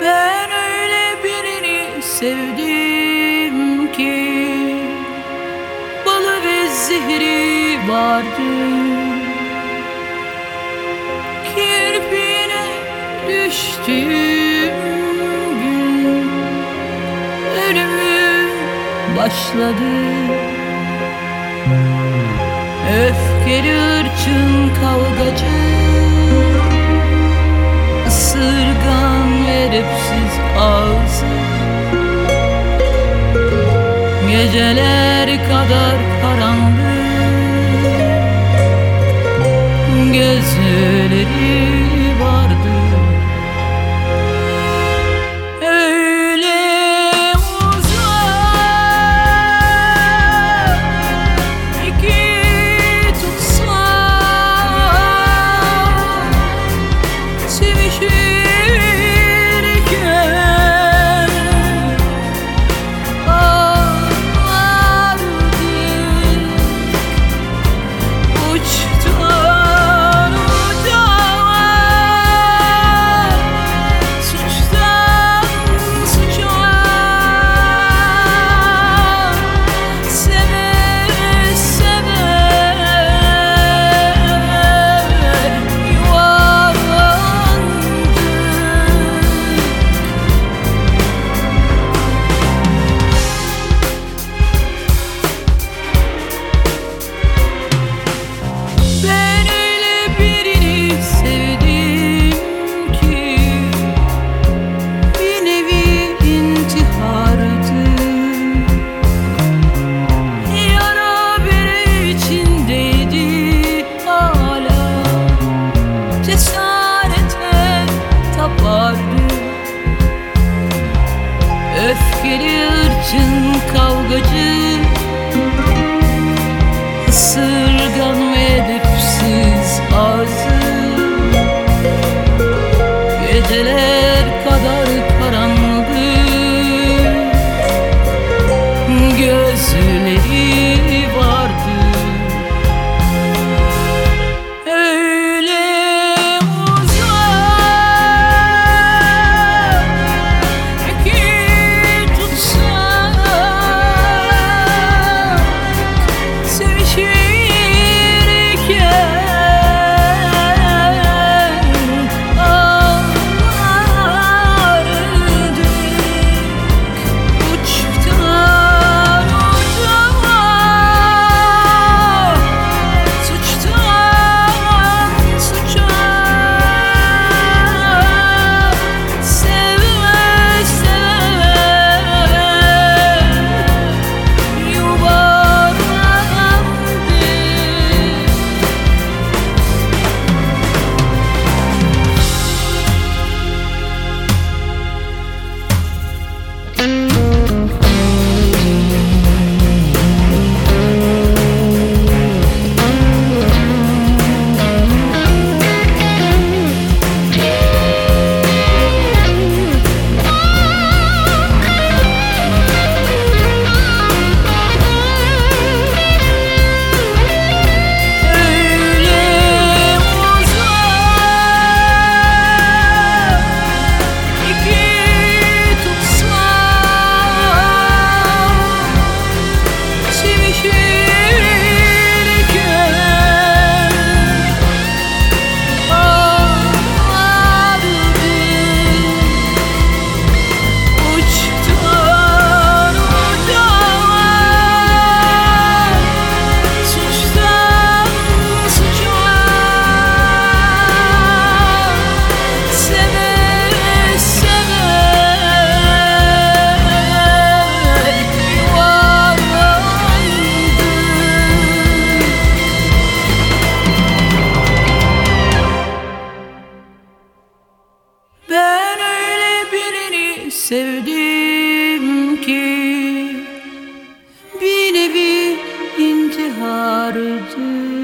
Ben öyle birini sevdim ki Balı ve zehri vardı. Kirpiğine düştüğüm gün Ölümü başladı. Öfkeli ırçın kavgacı Isırgan ve edepsiz ağzı Geceler kadar karanlık. Gözleri Öfkeli ırçın kavgacı. Isırgan ve edepsiz ağzı. Geceler sevdim ki Bir nevi intihardı